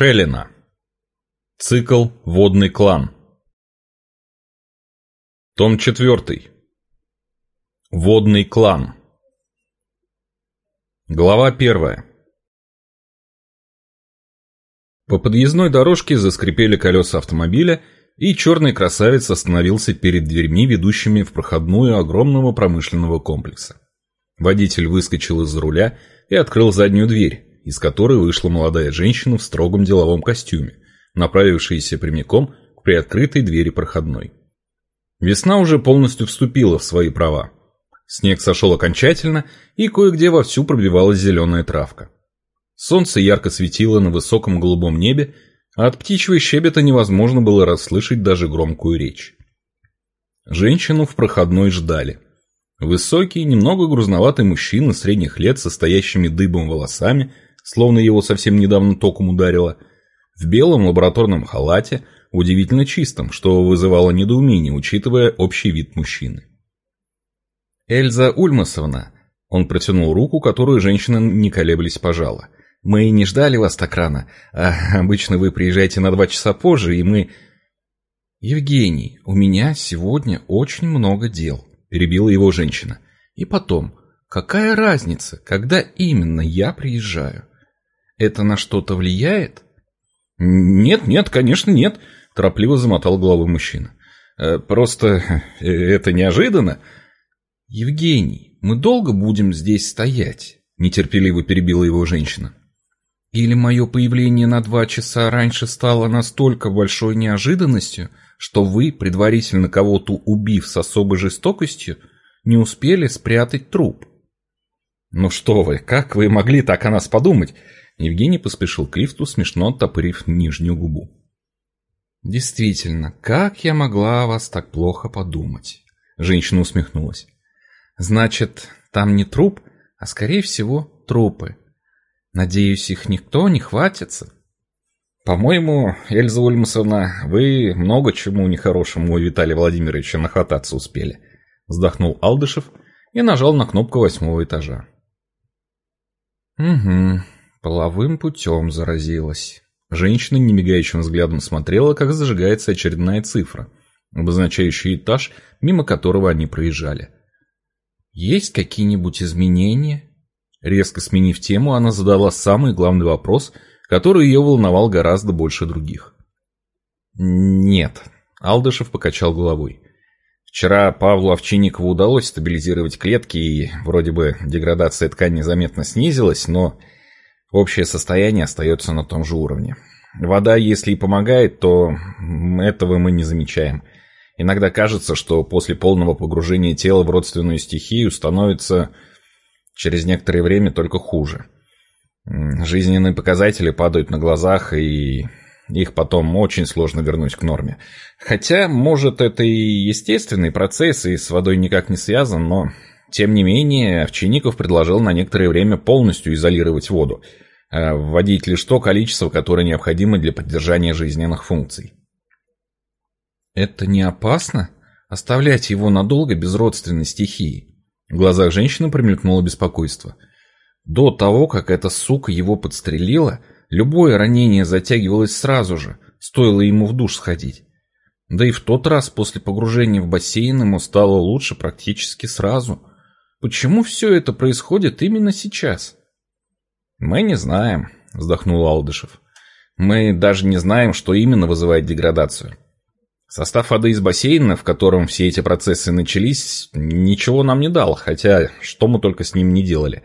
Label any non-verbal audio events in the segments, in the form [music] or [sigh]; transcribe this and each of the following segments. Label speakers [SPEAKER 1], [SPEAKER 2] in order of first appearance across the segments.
[SPEAKER 1] Шелина. Цикл «Водный клан». Том 4. Водный клан. Глава 1. По подъездной дорожке заскрипели колеса автомобиля, и черный красавец остановился перед дверьми, ведущими в проходную огромного промышленного комплекса. Водитель выскочил из-за руля и открыл заднюю дверь, из которой вышла молодая женщина в строгом деловом костюме, направившаяся прямиком к приоткрытой двери проходной. Весна уже полностью вступила в свои права. Снег сошел окончательно, и кое-где вовсю пробивалась зеленая травка. Солнце ярко светило на высоком голубом небе, а от птичьего щебета невозможно было расслышать даже громкую речь. Женщину в проходной ждали. Высокий, немного грузноватый мужчина средних лет со стоящими дыбом волосами – словно его совсем недавно током ударило, в белом лабораторном халате, удивительно чистом, что вызывало недоумение, учитывая общий вид мужчины. «Эльза Ульмасовна», он протянул руку, которую женщина не колеблясь пожала. «Мы не ждали вас так рано. А обычно вы приезжаете на два часа позже, и мы...» «Евгений, у меня сегодня очень много дел», — перебила его женщина. «И потом, какая разница, когда именно я приезжаю? Это на что-то влияет? Нет, нет, конечно, нет, торопливо замотал головой мужчина. Э, просто э, это неожиданно. Евгений, мы долго будем здесь стоять? Нетерпеливо перебила его женщина. Или мое появление на два часа раньше стало настолько большой неожиданностью, что вы, предварительно кого-то убив с особой жестокостью, не успели спрятать труп? Ну что вы, как вы могли так о нас подумать? Евгений поспешил к лифту, смешно оттопырив нижнюю губу. «Действительно, как я могла о вас так плохо подумать?» Женщина усмехнулась. «Значит, там не труп, а, скорее всего, трупы. Надеюсь, их никто не хватится?» «По-моему, Эльза Ульмасовна, вы много чему нехорошему у Виталия Владимировича нахвататься успели», вздохнул Алдышев и нажал на кнопку восьмого этажа. «Угу», Половым путем заразилась. Женщина немигающим взглядом смотрела, как зажигается очередная цифра, обозначающая этаж, мимо которого они проезжали. «Есть какие-нибудь изменения?» Резко сменив тему, она задала самый главный вопрос, который ее волновал гораздо больше других. «Нет», — Алдышев покачал головой. «Вчера Павлу Овчинникову удалось стабилизировать клетки, и вроде бы деградация ткани заметно снизилась, но Общее состояние остается на том же уровне. Вода, если и помогает, то этого мы не замечаем. Иногда кажется, что после полного погружения тела в родственную стихию становится через некоторое время только хуже. Жизненные показатели падают на глазах, и их потом очень сложно вернуть к норме. Хотя, может, это и естественный процесс, и с водой никак не связан, но тем не менее, Овчинников предложил на некоторое время полностью изолировать воду, а вводить лишь то количество, которое необходимо для поддержания жизненных функций. «Это не опасно? Оставлять его надолго без родственной стихии?» В глазах женщины промелькнуло беспокойство. До того, как эта сука его подстрелила, любое ранение затягивалось сразу же, стоило ему в душ сходить. Да и в тот раз после погружения в бассейн ему стало лучше практически сразу – Почему все это происходит именно сейчас? Мы не знаем, вздохнул Алдышев. Мы даже не знаем, что именно вызывает деградацию. Состав воды из бассейна, в котором все эти процессы начались, ничего нам не дал, хотя что мы только с ним не делали.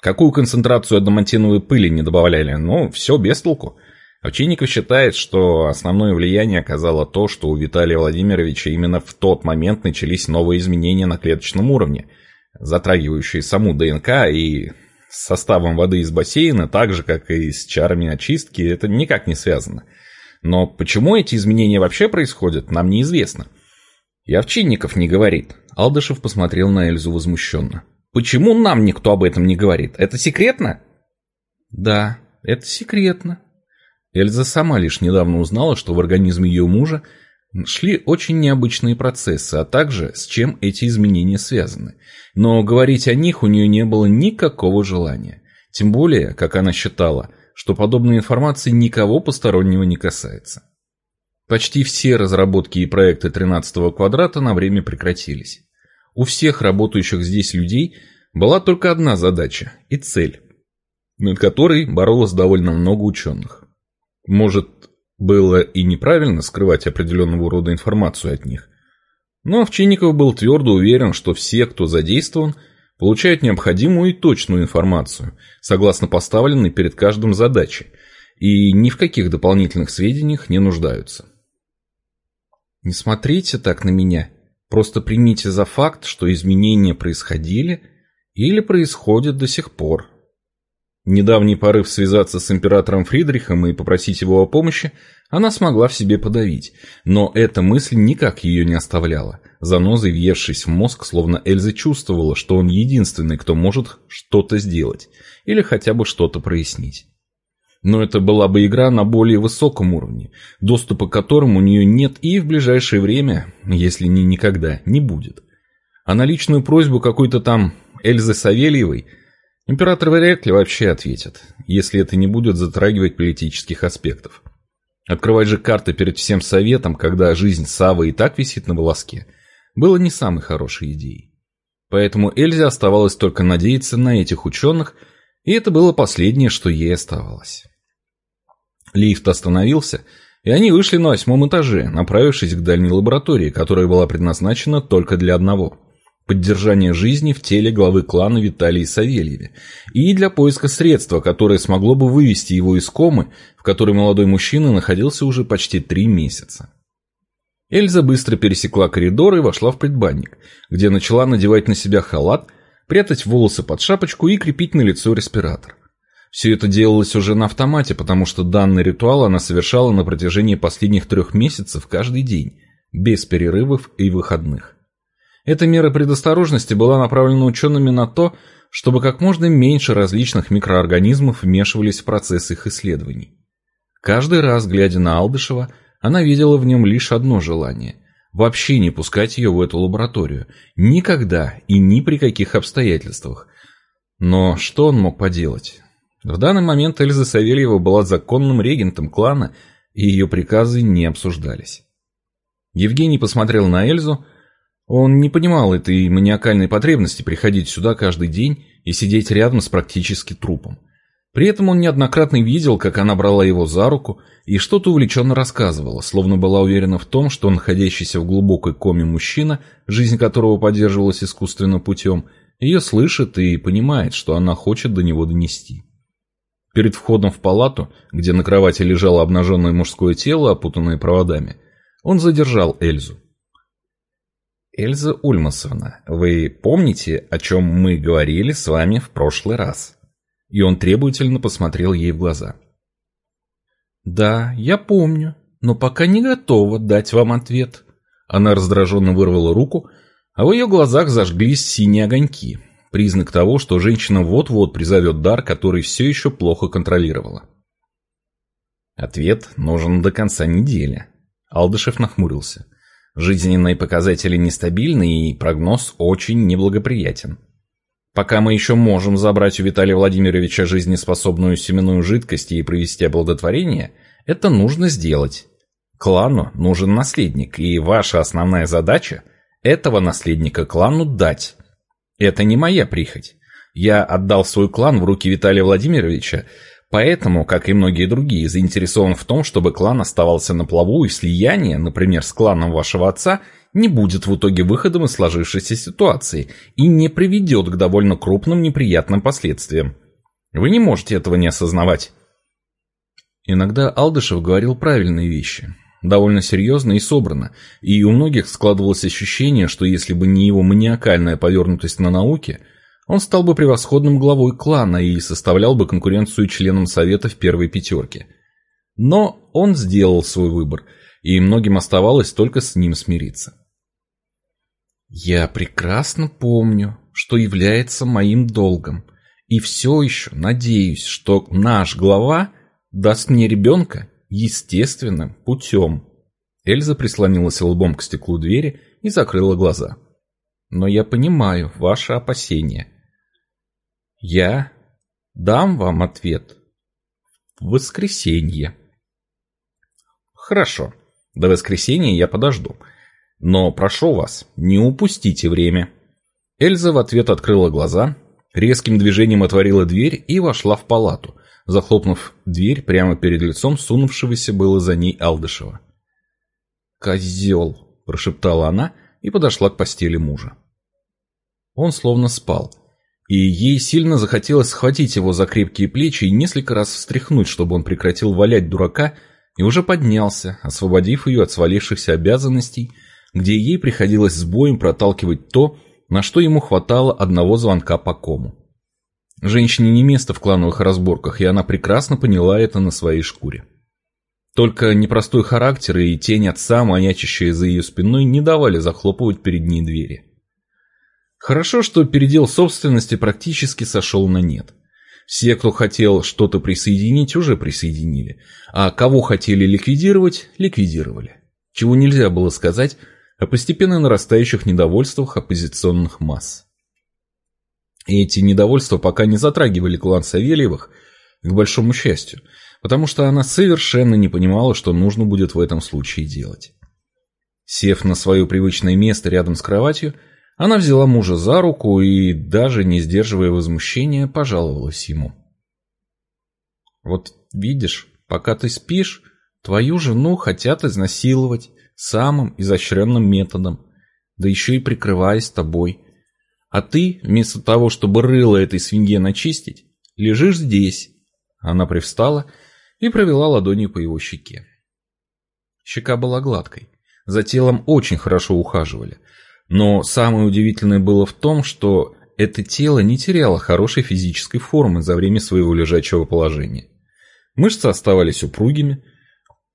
[SPEAKER 1] Какую концентрацию адамантиновой пыли не добавляли, ну, все без толку. Овчинников считает, что основное влияние оказало то, что у Виталия Владимировича именно в тот момент начались новые изменения на клеточном уровне – затрагивающие саму ДНК и составом воды из бассейна, так же, как и с чарами очистки, это никак не связано. Но почему эти изменения вообще происходят, нам неизвестно. И Овчинников не говорит. Алдышев посмотрел на Эльзу возмущенно. Почему нам никто об этом не говорит? Это секретно? Да, это секретно. Эльза сама лишь недавно узнала, что в организме ее мужа Шли очень необычные процессы, а также с чем эти изменения связаны. Но говорить о них у нее не было никакого желания. Тем более, как она считала, что подобная информация никого постороннего не касается. Почти все разработки и проекты 13 квадрата на время прекратились. У всех работающих здесь людей была только одна задача и цель, над которой боролось довольно много ученых. Может, было и неправильно скрывать определенного рода информацию от них, но Овчинников был твердо уверен, что все, кто задействован, получают необходимую и точную информацию, согласно поставленной перед каждым задаче, и ни в каких дополнительных сведениях не нуждаются. Не смотрите так на меня. Просто примите за факт, что изменения происходили или происходят до сих пор. Недавний порыв связаться с императором Фридрихом и попросить его о помощи она смогла в себе подавить, но эта мысль никак ее не оставляла, занозой въевшись в мозг, словно Эльза чувствовала, что он единственный, кто может что-то сделать или хотя бы что-то прояснить. Но это была бы игра на более высоком уровне, доступа к которому у нее нет и в ближайшее время, если не никогда, не будет. А на личную просьбу какой-то там Эльзы Савельевой император вряд ли вообще ответит, если это не будет затрагивать политических аспектов. Открывать же карты перед всем советом, когда жизнь Савы и так висит на волоске, было не самой хорошей идеей. Поэтому Эльзе оставалось только надеяться на этих ученых – и это было последнее, что ей оставалось. Лифт остановился, и они вышли на восьмом этаже, направившись к дальней лаборатории, которая была предназначена только для одного – поддержания жизни в теле главы клана Виталии Савельеве, и для поиска средства, которое смогло бы вывести его из комы, в которой молодой мужчина находился уже почти три месяца. Эльза быстро пересекла коридор и вошла в предбанник, где начала надевать на себя халат – прятать волосы под шапочку и крепить на лицо респиратор. Все это делалось уже на автомате, потому что данный ритуал она совершала на протяжении последних трех месяцев каждый день, без перерывов и выходных. Эта мера предосторожности была направлена учеными на то, чтобы как можно меньше различных микроорганизмов вмешивались в процесс их исследований. Каждый раз, глядя на Алдышева, она видела в нем лишь одно желание – Вообще не пускать ее в эту лабораторию. Никогда и ни при каких обстоятельствах. Но что он мог поделать? В данный момент Эльза Савельева была законным регентом клана, и ее приказы не обсуждались. Евгений посмотрел на Эльзу. Он не понимал этой маниакальной потребности приходить сюда каждый день и сидеть рядом с практически трупом. При этом он неоднократно видел, как она брала его за руку и что-то увлеченно рассказывала, словно была уверена в том, что находящийся в глубокой коме мужчина, жизнь которого поддерживалась искусственным путем, ее слышит и понимает, что она хочет до него донести. Перед входом в палату, где на кровати лежало обнаженное мужское тело, опутанное проводами, он задержал Эльзу. «Эльза Ульмасовна, вы помните, о чем мы говорили с вами в прошлый раз?» и он требовательно посмотрел ей в глаза. «Да, я помню, но пока не готова дать вам ответ». Она раздраженно вырвала руку, а в ее глазах зажглись синие огоньки, признак того, что женщина вот-вот призовет дар, который все еще плохо контролировала. Ответ нужен до конца недели. Алдышев нахмурился. Жизненные показатели нестабильны и прогноз очень неблагоприятен. Пока мы еще можем забрать у Виталия Владимировича жизнеспособную семенную жидкость и провести оплодотворение, это нужно сделать. Клану нужен наследник, и ваша основная задача – этого наследника клану дать. Это не моя прихоть. Я отдал свой клан в руки Виталия Владимировича, поэтому, как и многие другие, заинтересован в том, чтобы клан оставался на плаву и слияние, например, с кланом вашего отца – не будет в итоге выходом из сложившейся ситуации и не приведет к довольно крупным неприятным последствиям. Вы не можете этого не осознавать. Иногда Алдышев говорил правильные вещи, довольно серьезно и собрано, и у многих складывалось ощущение, что если бы не его маниакальная повернутость на науке, он стал бы превосходным главой клана и составлял бы конкуренцию членам Совета в первой пятерке. Но он сделал свой выбор – и многим оставалось только с ним смириться. «Я прекрасно помню, что является моим долгом, и все еще надеюсь, что наш глава даст мне ребенка естественным путем». Эльза прислонилась лбом к стеклу двери и закрыла глаза. «Но я понимаю ваши опасения. Я дам вам ответ в воскресенье. Хорошо, до воскресенья я подожду. Но прошу вас, не упустите время. Эльза в ответ открыла глаза, резким движением отворила дверь и вошла в палату, захлопнув дверь прямо перед лицом сунувшегося было за ней Алдышева. «Козел!» – прошептала она и подошла к постели мужа. Он словно спал, и ей сильно захотелось схватить его за крепкие плечи и несколько раз встряхнуть, чтобы он прекратил валять дурака и уже поднялся, освободив ее от свалившихся обязанностей, где ей приходилось с боем проталкивать то, на что ему хватало одного звонка по кому. Женщине не место в клановых разборках, и она прекрасно поняла это на своей шкуре. Только непростой характер и тень отца, маячащая за ее спиной, не давали захлопывать перед ней двери. Хорошо, что передел собственности практически сошел на нет. Все, кто хотел что-то присоединить, уже присоединили, а кого хотели ликвидировать, ликвидировали. Чего нельзя было сказать о постепенно нарастающих недовольствах оппозиционных масс. И эти недовольства пока не затрагивали клан Савельевых, к большому счастью, потому что она совершенно не понимала, что нужно будет в этом случае делать. Сев на свое привычное место рядом с кроватью, она взяла мужа за руку и, даже не сдерживая возмущения, пожаловалась ему. «Вот видишь, пока ты спишь, твою жену хотят изнасиловать, самым изощренным методом, да еще и прикрываясь тобой. А ты, вместо того, чтобы рыло этой свинье начистить, лежишь здесь. Она привстала и провела ладонью по его щеке. Щека была гладкой. За телом очень хорошо ухаживали. Но самое удивительное было в том, что это тело не теряло хорошей физической формы за время своего лежачего положения. Мышцы оставались упругими,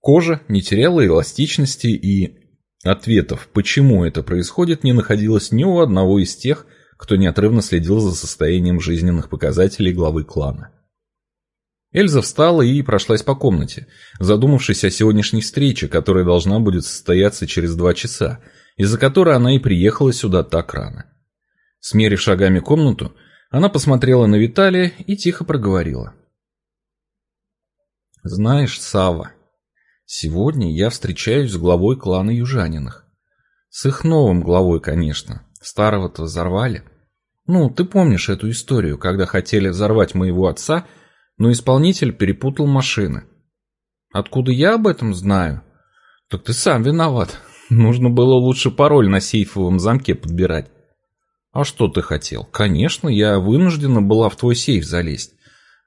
[SPEAKER 1] Кожа не теряла эластичности и ответов, почему это происходит, не находилось ни у одного из тех, кто неотрывно следил за состоянием жизненных показателей главы клана. Эльза встала и прошлась по комнате, задумавшись о сегодняшней встрече, которая должна будет состояться через два часа, из-за которой она и приехала сюда так рано. Смерив шагами комнату, она посмотрела на Виталия и тихо проговорила. «Знаешь, Сава, Сегодня я встречаюсь с главой клана Южаниных. С их новым главой, конечно. Старого-то взорвали. Ну, ты помнишь эту историю, когда хотели взорвать моего отца, но исполнитель перепутал машины. Откуда я об этом знаю? Так ты сам виноват. Нужно было лучше пароль на сейфовом замке подбирать. А что ты хотел? Конечно, я вынуждена была в твой сейф залезть.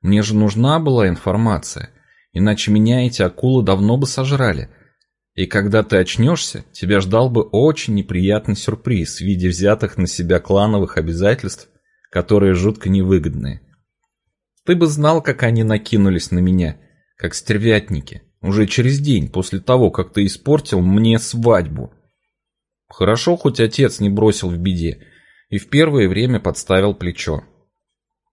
[SPEAKER 1] Мне же нужна была информация. Иначе меня эти акулы давно бы сожрали. И когда ты очнешься, тебя ждал бы очень неприятный сюрприз в виде взятых на себя клановых обязательств, которые жутко невыгодные. Ты бы знал, как они накинулись на меня, как стервятники, уже через день после того, как ты испортил мне свадьбу. Хорошо, хоть отец не бросил в беде и в первое время подставил плечо.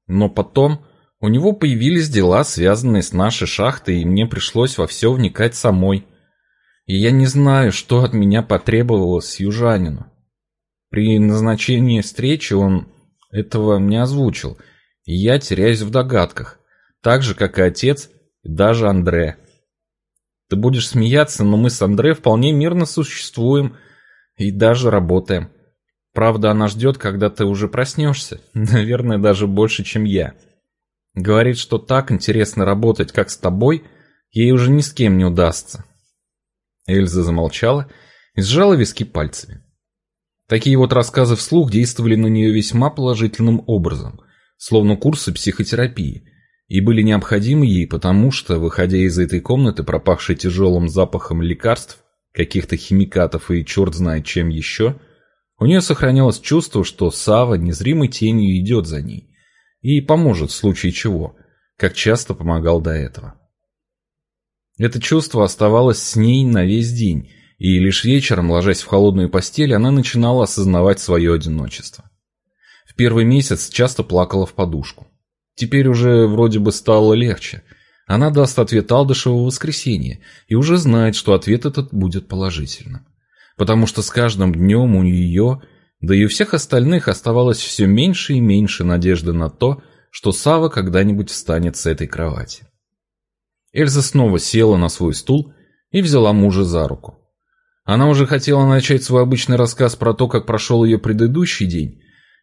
[SPEAKER 1] Но потом у него появились дела, связанные с нашей шахтой, и мне пришлось во все вникать самой. И я не знаю, что от меня потребовалось южанину. При назначении встречи он этого не озвучил, и я теряюсь в догадках, так же, как и отец, и даже Андре. Ты будешь смеяться, но мы с Андре вполне мирно существуем и даже работаем. Правда, она ждет, когда ты уже проснешься, [laughs] наверное, даже больше, чем я. Говорит, что так интересно работать, как с тобой, ей уже ни с кем не удастся. Эльза замолчала и сжала виски пальцами. Такие вот рассказы вслух действовали на нее весьма положительным образом, словно курсы психотерапии, и были необходимы ей, потому что, выходя из этой комнаты, пропахшей тяжелым запахом лекарств, каких-то химикатов и черт знает чем еще, у нее сохранялось чувство, что Сава незримой тенью идет за ней, и поможет в случае чего, как часто помогал до этого. Это чувство оставалось с ней на весь день, и лишь вечером, ложась в холодную постель, она начинала осознавать свое одиночество. В первый месяц часто плакала в подушку. Теперь уже вроде бы стало легче. Она даст ответ Алдышеву в воскресенье и уже знает, что ответ этот будет положительным. Потому что с каждым днем у нее да и у всех остальных оставалось все меньше и меньше надежды на то, что Сава когда-нибудь встанет с этой кровати. Эльза снова села на свой стул и взяла мужа за руку. Она уже хотела начать свой обычный рассказ про то, как прошел ее предыдущий день.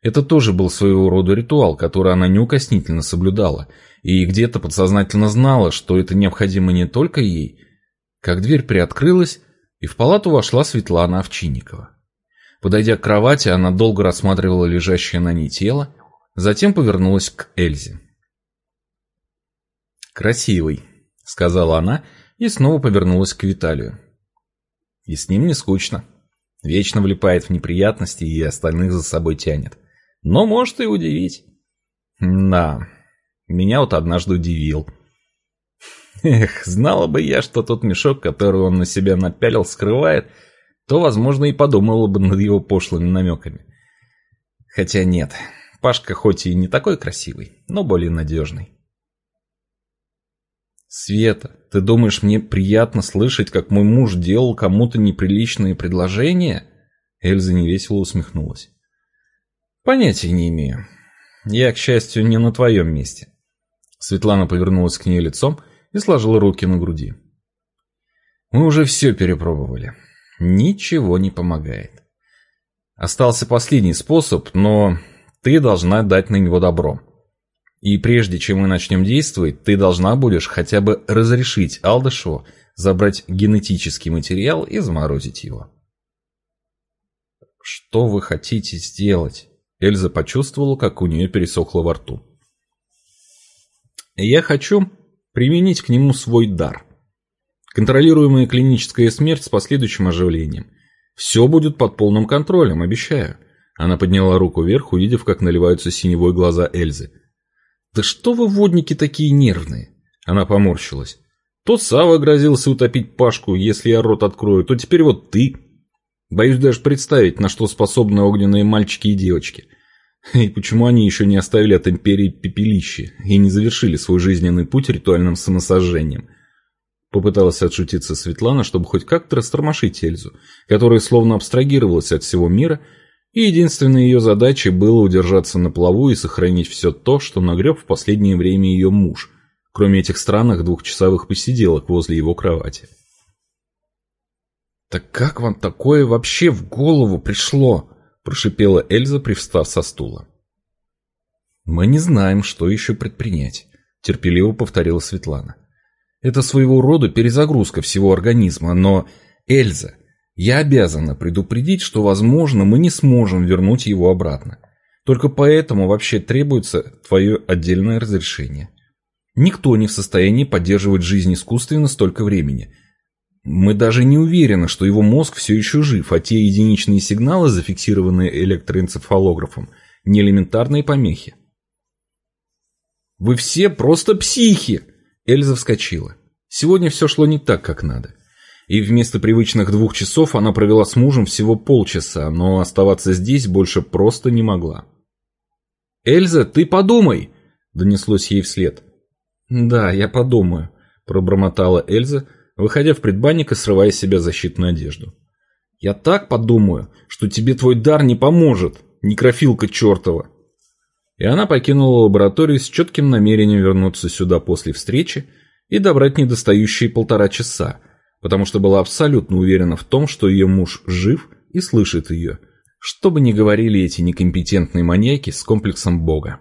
[SPEAKER 1] Это тоже был своего рода ритуал, который она неукоснительно соблюдала, и где-то подсознательно знала, что это необходимо не только ей. Как дверь приоткрылась, и в палату вошла Светлана Овчинникова. Подойдя к кровати, она долго рассматривала лежащее на ней тело, затем повернулась к Эльзе. «Красивый», — сказала она и снова повернулась к Виталию. И с ним не скучно. Вечно влипает в неприятности и остальных за собой тянет. Но может и удивить. Да, меня вот однажды удивил. Эх, знала бы я, что тот мешок, который он на себя напялил, скрывает, то, возможно, и подумала бы над его пошлыми намеками. Хотя нет, Пашка хоть и не такой красивый, но более надежный. «Света, ты думаешь, мне приятно слышать, как мой муж делал кому-то неприличные предложения?» Эльза невесело усмехнулась. «Понятия не имею. Я, к счастью, не на твоем месте». Светлана повернулась к ней лицом и сложила руки на груди. «Мы уже все перепробовали. Ничего не помогает. Остался последний способ, но ты должна дать на него добро. И прежде чем мы начнем действовать, ты должна будешь хотя бы разрешить Алдышеву забрать генетический материал и заморозить его. Что вы хотите сделать? Эльза почувствовала, как у нее пересохло во рту. Я хочу применить к нему свой дар. Контролируемая клиническая смерть с последующим оживлением. Все будет под полным контролем, обещаю. Она подняла руку вверх, увидев, как наливаются синевой глаза Эльзы. «Да что вы, водники, такие нервные?» Она поморщилась. «То Сава грозился утопить Пашку, если я рот открою, то теперь вот ты. Боюсь даже представить, на что способны огненные мальчики и девочки. И почему они еще не оставили от Империи пепелище и не завершили свой жизненный путь ритуальным самосожжением?» Попыталась отшутиться Светлана, чтобы хоть как-то растормошить Эльзу, которая словно абстрагировалась от всего мира и единственной ее задачей было удержаться на плаву и сохранить все то, что нагреб в последнее время ее муж, кроме этих странных двухчасовых посиделок возле его кровати. «Так как вам такое вообще в голову пришло?» – прошипела Эльза, привстав со стула. «Мы не знаем, что еще предпринять», – терпеливо повторила Светлана. «Это своего рода перезагрузка всего организма, но, Эльза, я обязана предупредить, что, возможно, мы не сможем вернуть его обратно. Только поэтому вообще требуется твое отдельное разрешение. Никто не в состоянии поддерживать жизнь искусственно столько времени. Мы даже не уверены, что его мозг все еще жив, а те единичные сигналы, зафиксированные электроэнцефалографом, не элементарные помехи. «Вы все просто психи!» Эльза вскочила. Сегодня все шло не так, как надо и вместо привычных двух часов она провела с мужем всего полчаса, но оставаться здесь больше просто не могла. «Эльза, ты подумай!» – донеслось ей вслед. «Да, я подумаю», – пробормотала Эльза, выходя в предбанник и срывая с себя защитную одежду. «Я так подумаю, что тебе твой дар не поможет, некрофилка чертова!» И она покинула лабораторию с четким намерением вернуться сюда после встречи и добрать недостающие полтора часа, потому что была абсолютно уверена в том, что ее муж жив и слышит ее, что бы ни говорили эти некомпетентные маньяки с комплексом Бога.